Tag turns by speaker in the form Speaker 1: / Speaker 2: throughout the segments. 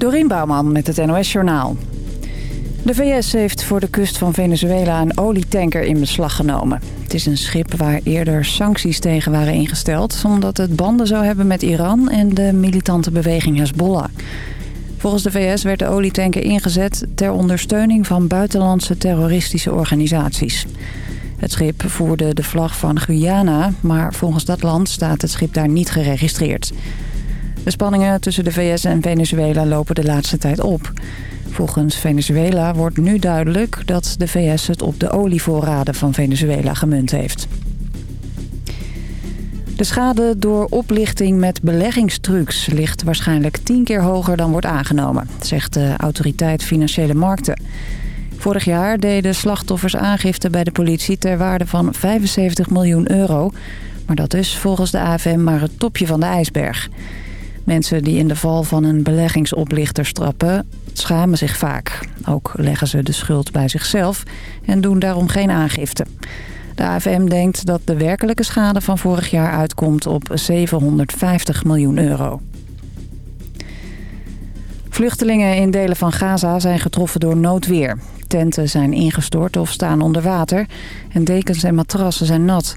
Speaker 1: Dorien Bouwman met het NOS Journaal. De VS heeft voor de kust van Venezuela een olietanker in beslag genomen. Het is een schip waar eerder sancties tegen waren ingesteld... omdat het banden zou hebben met Iran en de militante beweging Hezbollah. Volgens de VS werd de olietanker ingezet ter ondersteuning van buitenlandse terroristische organisaties. Het schip voerde de vlag van Guyana, maar volgens dat land staat het schip daar niet geregistreerd. De spanningen tussen de VS en Venezuela lopen de laatste tijd op. Volgens Venezuela wordt nu duidelijk dat de VS het op de olievoorraden van Venezuela gemunt heeft. De schade door oplichting met beleggingstrucs ligt waarschijnlijk tien keer hoger dan wordt aangenomen, zegt de autoriteit Financiële Markten. Vorig jaar deden slachtoffers aangifte bij de politie ter waarde van 75 miljoen euro. Maar dat is volgens de AFM maar het topje van de ijsberg. Mensen die in de val van een beleggingsoplichter strappen, schamen zich vaak. Ook leggen ze de schuld bij zichzelf en doen daarom geen aangifte. De AFM denkt dat de werkelijke schade van vorig jaar uitkomt op 750 miljoen euro. Vluchtelingen in delen van Gaza zijn getroffen door noodweer. Tenten zijn ingestort of staan onder water en dekens en matrassen zijn nat.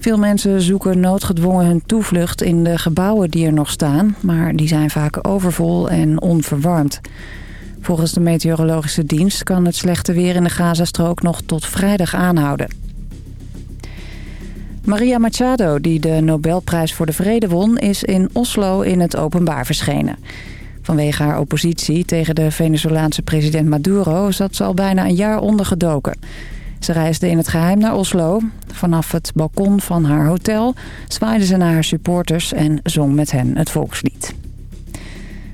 Speaker 1: Veel mensen zoeken noodgedwongen hun toevlucht in de gebouwen die er nog staan... maar die zijn vaak overvol en onverwarmd. Volgens de meteorologische dienst kan het slechte weer in de Gazastrook nog tot vrijdag aanhouden. Maria Machado, die de Nobelprijs voor de Vrede won... is in Oslo in het openbaar verschenen. Vanwege haar oppositie tegen de Venezolaanse president Maduro... zat ze al bijna een jaar ondergedoken... Ze reisde in het geheim naar Oslo. Vanaf het balkon van haar hotel zwaaide ze naar haar supporters en zong met hen het volkslied.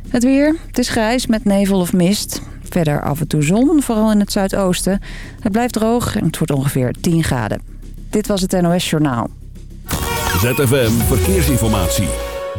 Speaker 1: Het weer. Het is grijs met nevel of mist. Verder af en toe zon, vooral in het zuidoosten. Het blijft droog en het wordt ongeveer 10 graden. Dit was het NOS Journaal.
Speaker 2: ZFM Verkeersinformatie.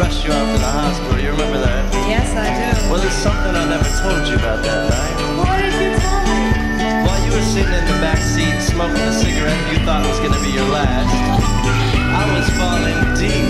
Speaker 3: rushed you out to the hospital. You remember that? Yes, I do. Well, there's something I never told you about that night.
Speaker 4: What did you tell me? While you were sitting in
Speaker 3: the back seat smoking a cigarette you thought was going to be your last, I was falling deep.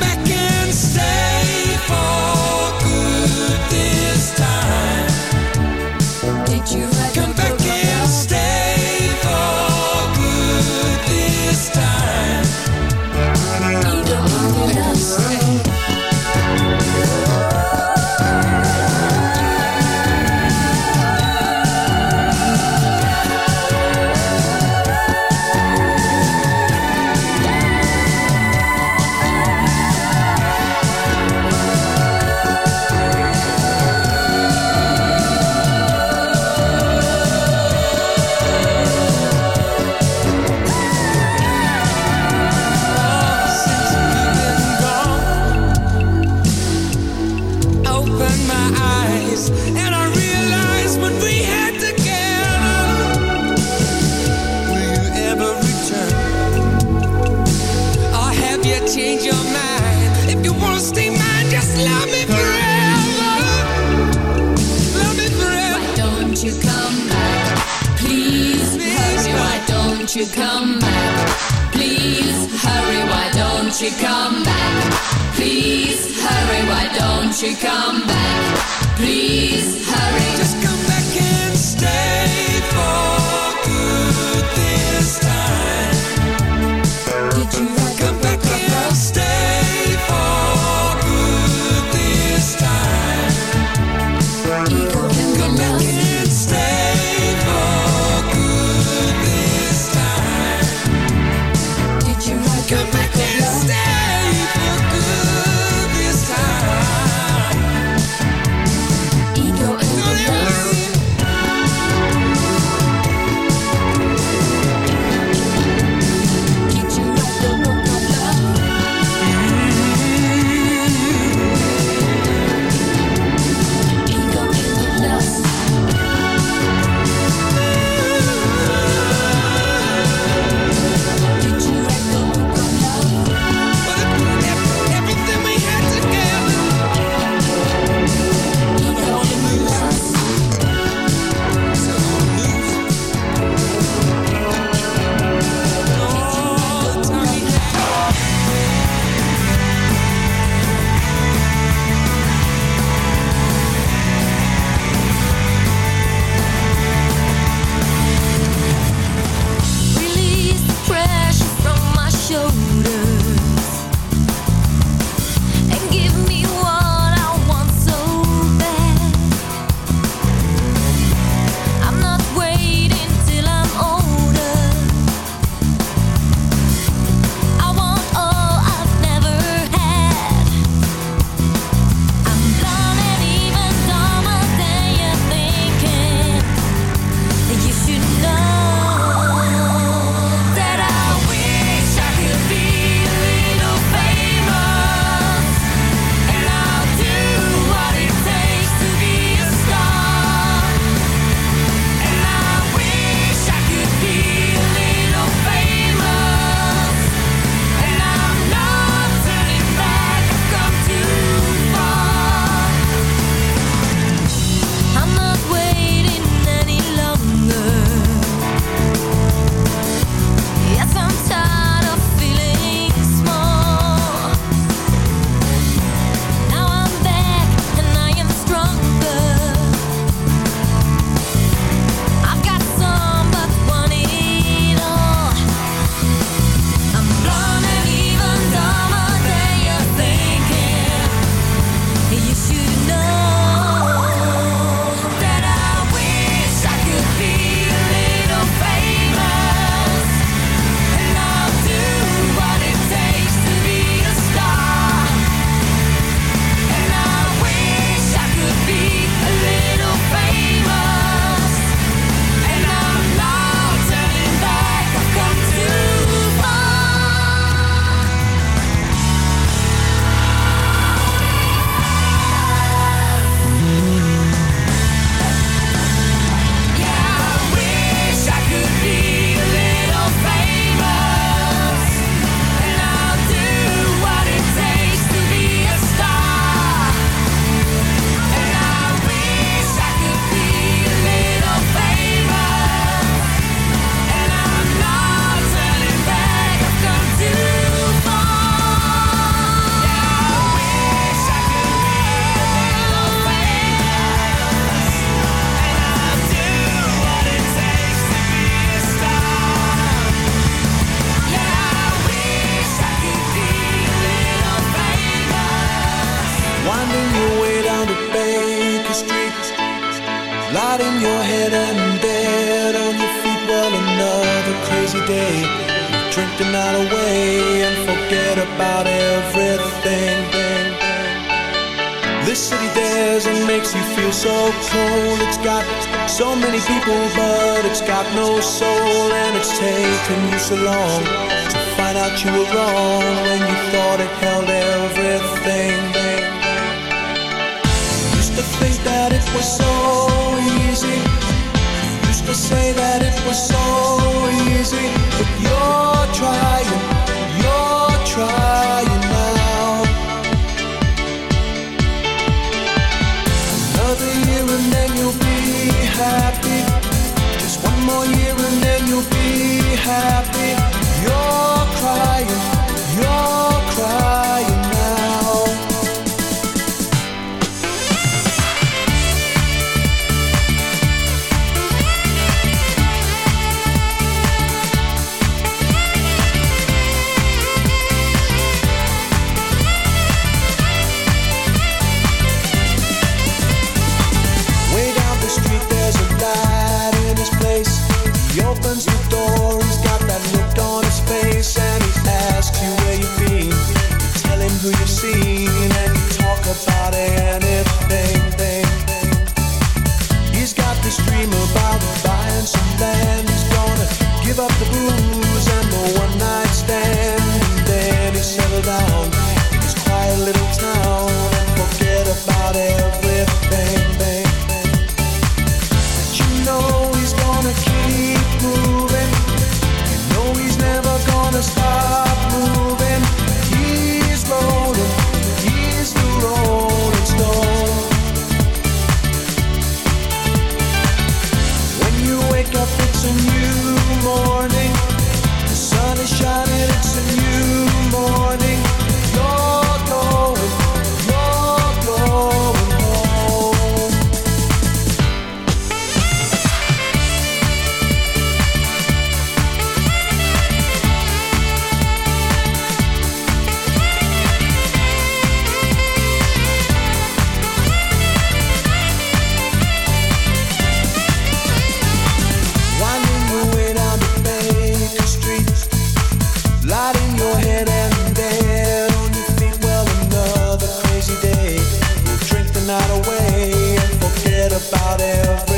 Speaker 5: myself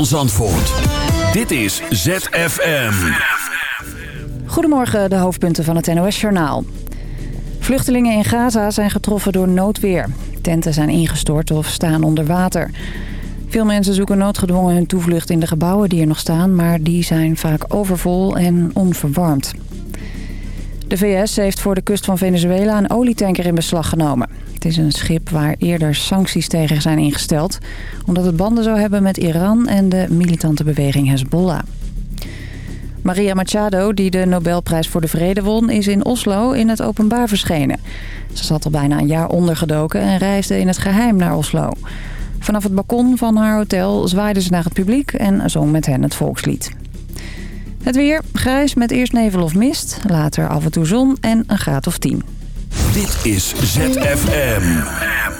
Speaker 5: van Zandvoort. Dit is ZFM.
Speaker 1: Goedemorgen, de hoofdpunten van het NOS-journaal. Vluchtelingen in Gaza zijn getroffen door noodweer. Tenten zijn ingestort of staan onder water. Veel mensen zoeken noodgedwongen hun toevlucht in de gebouwen die er nog staan... maar die zijn vaak overvol en onverwarmd. De VS heeft voor de kust van Venezuela een olietanker in beslag genomen. Het is een schip waar eerder sancties tegen zijn ingesteld... omdat het banden zou hebben met Iran en de militante beweging Hezbollah. Maria Machado, die de Nobelprijs voor de Vrede won, is in Oslo in het openbaar verschenen. Ze zat al bijna een jaar ondergedoken en reisde in het geheim naar Oslo. Vanaf het balkon van haar hotel zwaaide ze naar het publiek en zong met hen het volkslied. Het weer, grijs met eerst nevel of mist, later af en toe zon en een graad of 10.
Speaker 5: Dit is ZFM.